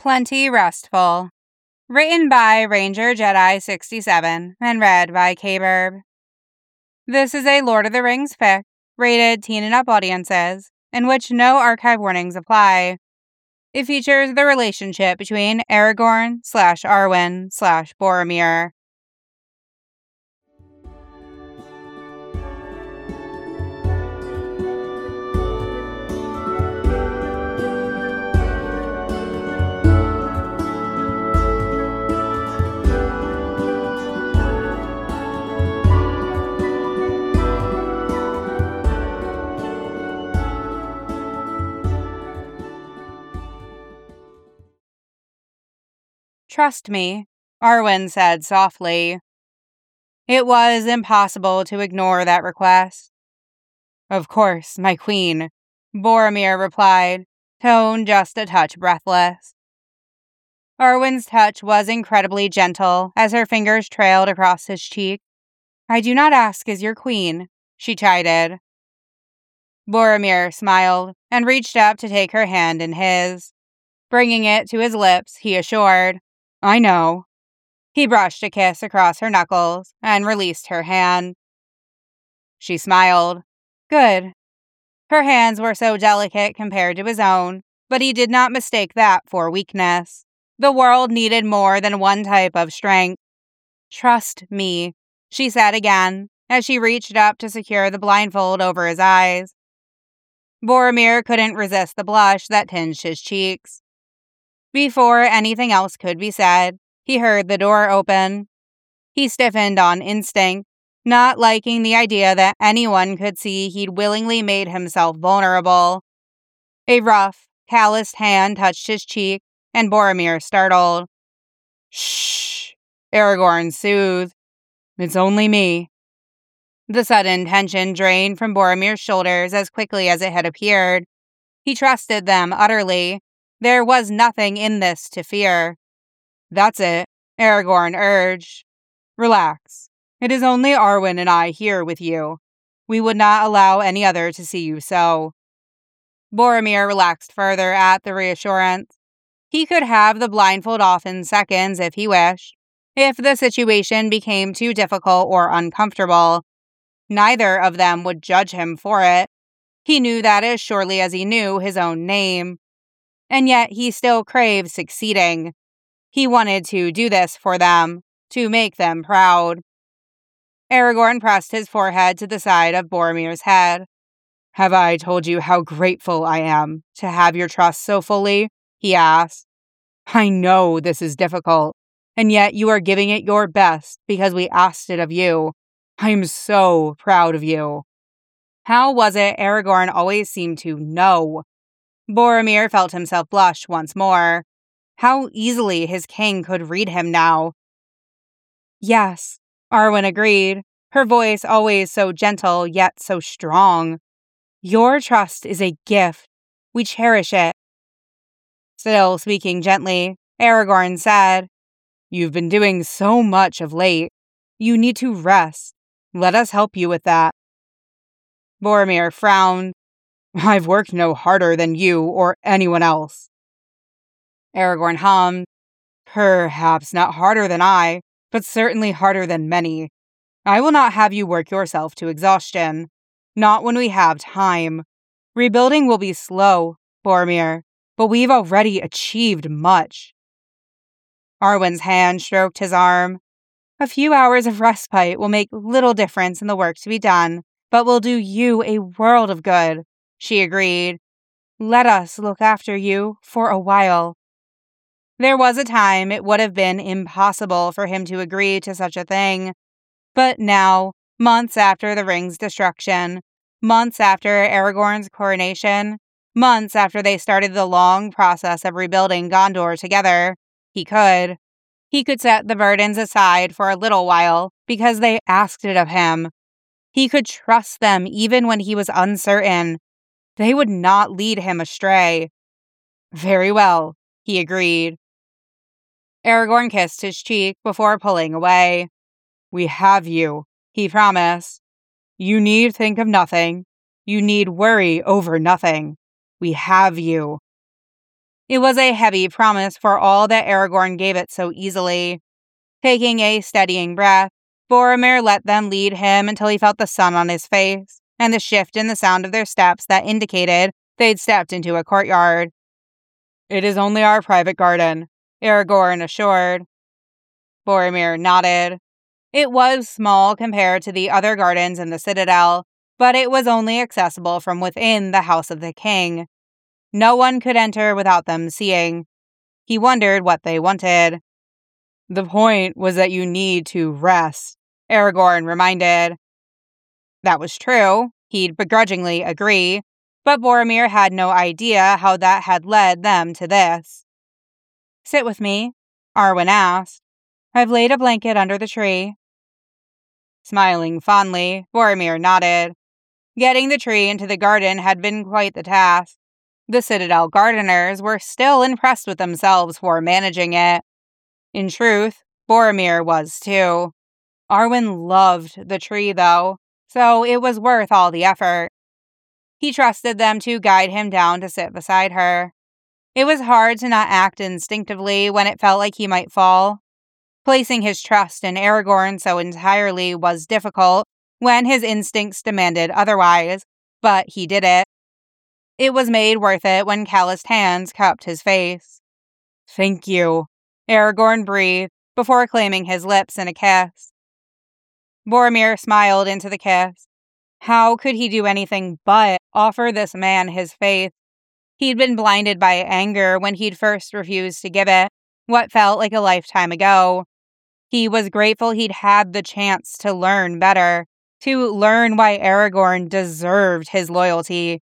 Plenty Restful. Written by Ranger Jedi 67 and read by K-Burb. This is a Lord of the Rings fic, rated teen and up audiences, in which no archive warnings apply. It features the relationship between Aragorn slash Arwen slash Boromir Trust me, Arwen said softly. It was impossible to ignore that request. Of course, my queen, Boromir replied, tone just a touch breathless. Arwen's touch was incredibly gentle as her fingers trailed across his cheek. I do not ask as your queen, she chided. Boromir smiled and reached up to take her hand in his. Bringing it to his lips, he assured, I know. He brushed a kiss across her knuckles and released her hand. She smiled. Good. Her hands were so delicate compared to his own, but he did not mistake that for weakness. The world needed more than one type of strength. Trust me, she said again as she reached up to secure the blindfold over his eyes. Boromir couldn't resist the blush that tinged his cheeks. Before anything else could be said, he heard the door open. He stiffened on instinct, not liking the idea that anyone could see he'd willingly made himself vulnerable. A rough, calloused hand touched his cheek, and Boromir startled. Shh, Aragorn soothed. It's only me. The sudden tension drained from Boromir's shoulders as quickly as it had appeared. He trusted them utterly, there was nothing in this to fear. That's it, Aragorn urged. Relax. It is only Arwen and I here with you. We would not allow any other to see you so. Boromir relaxed further at the reassurance. He could have the blindfold off in seconds if he wished, if the situation became too difficult or uncomfortable. Neither of them would judge him for it. He knew that as surely as he knew his own name and yet he still craved succeeding. He wanted to do this for them, to make them proud. Aragorn pressed his forehead to the side of Boromir's head. Have I told you how grateful I am to have your trust so fully? he asked. I know this is difficult, and yet you are giving it your best because we asked it of you. I am so proud of you. How was it Aragorn always seemed to know Boromir felt himself blush once more. How easily his king could read him now. Yes, Arwen agreed, her voice always so gentle yet so strong. Your trust is a gift. We cherish it. Still speaking gently, Aragorn said, You've been doing so much of late. You need to rest. Let us help you with that. Boromir frowned. I've worked no harder than you or anyone else. Aragorn hummed. Perhaps not harder than I, but certainly harder than many. I will not have you work yourself to exhaustion. Not when we have time. Rebuilding will be slow, Boromir, but we've already achieved much. Arwen's hand stroked his arm. A few hours of respite will make little difference in the work to be done, but will do you a world of good she agreed. Let us look after you for a while. There was a time it would have been impossible for him to agree to such a thing. But now, months after the ring's destruction, months after Aragorn's coronation, months after they started the long process of rebuilding Gondor together, he could. He could set the burdens aside for a little while because they asked it of him. He could trust them even when he was uncertain they would not lead him astray. Very well, he agreed. Aragorn kissed his cheek before pulling away. We have you, he promised. You need think of nothing. You need worry over nothing. We have you. It was a heavy promise for all that Aragorn gave it so easily. Taking a steadying breath, Boromir let them lead him until he felt the sun on his face and the shift in the sound of their steps that indicated they'd stepped into a courtyard. It is only our private garden, Aragorn assured. Boromir nodded. It was small compared to the other gardens in the citadel, but it was only accessible from within the House of the King. No one could enter without them seeing. He wondered what they wanted. The point was that you need to rest, Aragorn reminded. That was true. He'd begrudgingly agree, but Boromir had no idea how that had led them to this. Sit with me, Arwen asked. I've laid a blanket under the tree. Smiling fondly, Boromir nodded. Getting the tree into the garden had been quite the task. The Citadel gardeners were still impressed with themselves for managing it. In truth, Boromir was too. Arwen loved the tree, though, so it was worth all the effort. He trusted them to guide him down to sit beside her. It was hard to not act instinctively when it felt like he might fall. Placing his trust in Aragorn so entirely was difficult when his instincts demanded otherwise, but he did it. It was made worth it when calloused hands cupped his face. Thank you, Aragorn breathed before claiming his lips in a kiss. Boromir smiled into the kiss. How could he do anything but offer this man his faith? He'd been blinded by anger when he'd first refused to give it, what felt like a lifetime ago. He was grateful he'd had the chance to learn better, to learn why Aragorn deserved his loyalty,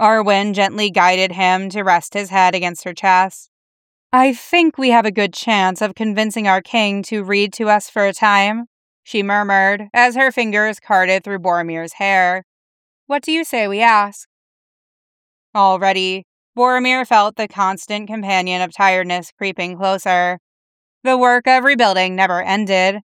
Arwen gently guided him to rest his head against her chest. I think we have a good chance of convincing our king to read to us for a time, she murmured as her fingers carted through Boromir's hair. What do you say we ask? Already, Boromir felt the constant companion of tiredness creeping closer. The work of rebuilding never ended,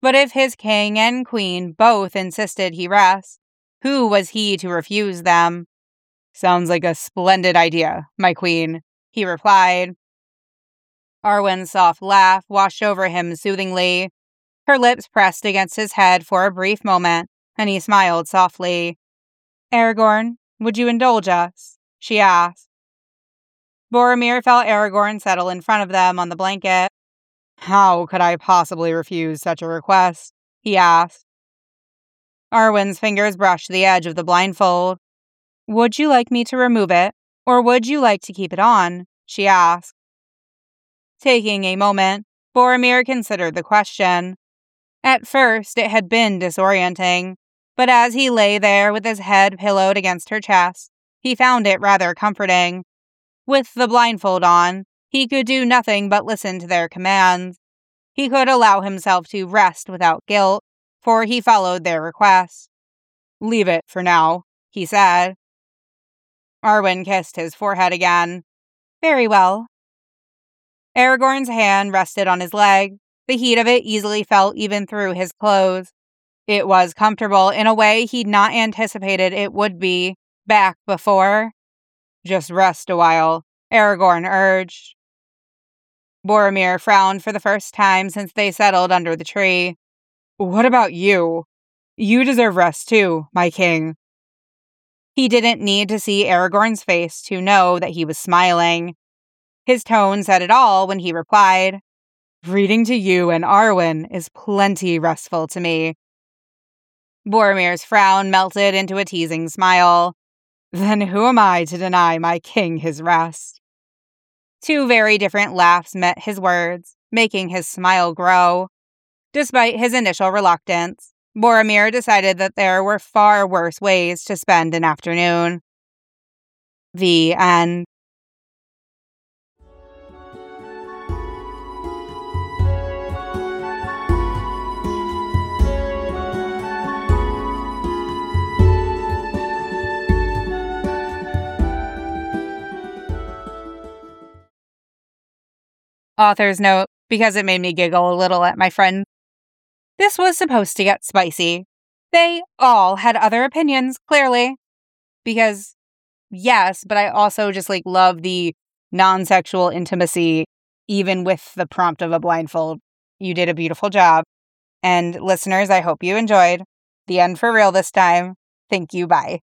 but if his king and queen both insisted he rest, who was he to refuse them? Sounds like a splendid idea, my queen, he replied. Arwen's soft laugh washed over him soothingly. Her lips pressed against his head for a brief moment, and he smiled softly. Aragorn, would you indulge us? she asked. Boromir felt Aragorn settle in front of them on the blanket. How could I possibly refuse such a request? he asked. Arwen's fingers brushed the edge of the blindfold. Would you like me to remove it, or would you like to keep it on? she asked. Taking a moment, Boromir considered the question. At first, it had been disorienting, but as he lay there with his head pillowed against her chest, he found it rather comforting. With the blindfold on, he could do nothing but listen to their commands. He could allow himself to rest without guilt, for he followed their request. Leave it for now, he said. Arwen kissed his forehead again. Very well. Aragorn's hand rested on his leg. The heat of it easily felt even through his clothes. It was comfortable in a way he'd not anticipated it would be back before. Just rest a while, Aragorn urged. Boromir frowned for the first time since they settled under the tree. What about you? You deserve rest too, my king. He didn't need to see Aragorn's face to know that he was smiling. His tone said it all when he replied, Reading to you and Arwen is plenty restful to me. Boromir's frown melted into a teasing smile. Then who am I to deny my king his rest? Two very different laughs met his words, making his smile grow. Despite his initial reluctance, Boromir decided that there were far worse ways to spend an afternoon. The end. Author's note because it made me giggle a little at my friend this was supposed to get spicy. They all had other opinions, clearly. Because, yes, but I also just like love the non sexual intimacy, even with the prompt of a blindfold. You did a beautiful job. And listeners, I hope you enjoyed. The end for real this time. Thank you. Bye.